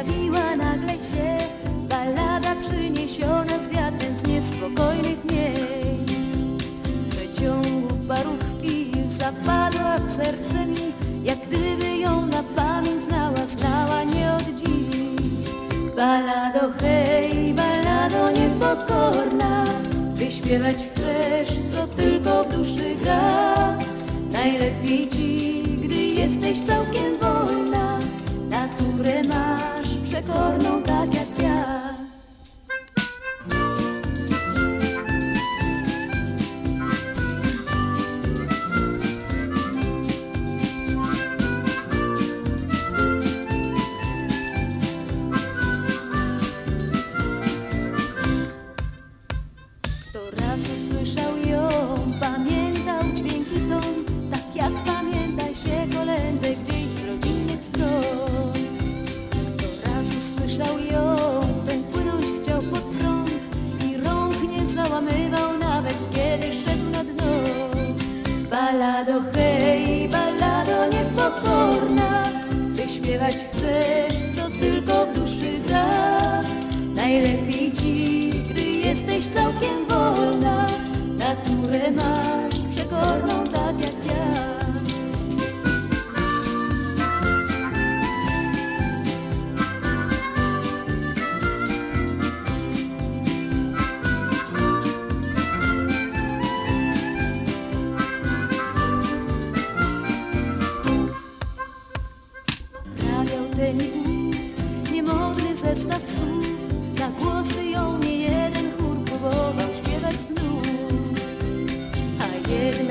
pojawiła nagle się balada przyniesiona z wiatrem z niespokojnych miejsc. W przeciągu paru chwil zapadła w serce mi, jak gdyby ją na pamięć znała, znała nie od dziś. Balado hej, balado niepokorna, wyśpiewać chcesz, co tylko w duszy gra. Najlepiej ci, gdy jesteś całkiem wolna, Balado hej, balado niepokorna, wyśpiewać chcesz, co tylko w duszy gra. Najlepiej ci, gdy jesteś całkiem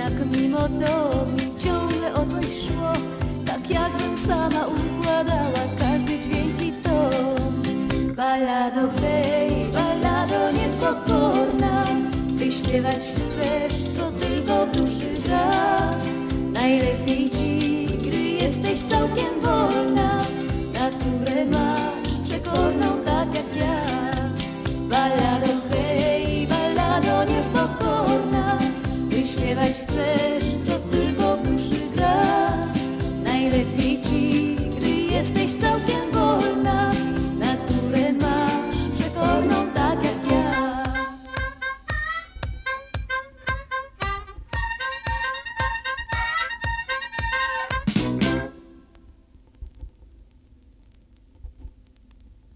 jak mimo domu ciągle o coś szło, tak jakbym sama układała każdy dźwięk i ton. Balado, hej, balado niepokorna, ty śpiewać chcesz, co tylko w duszy gra. Najlepiej ci, gdy jesteś całkiem wolna, naturę masz przekorną tak jak ja. Balado, hej, balado niepokorna, ty śpiewać chcesz,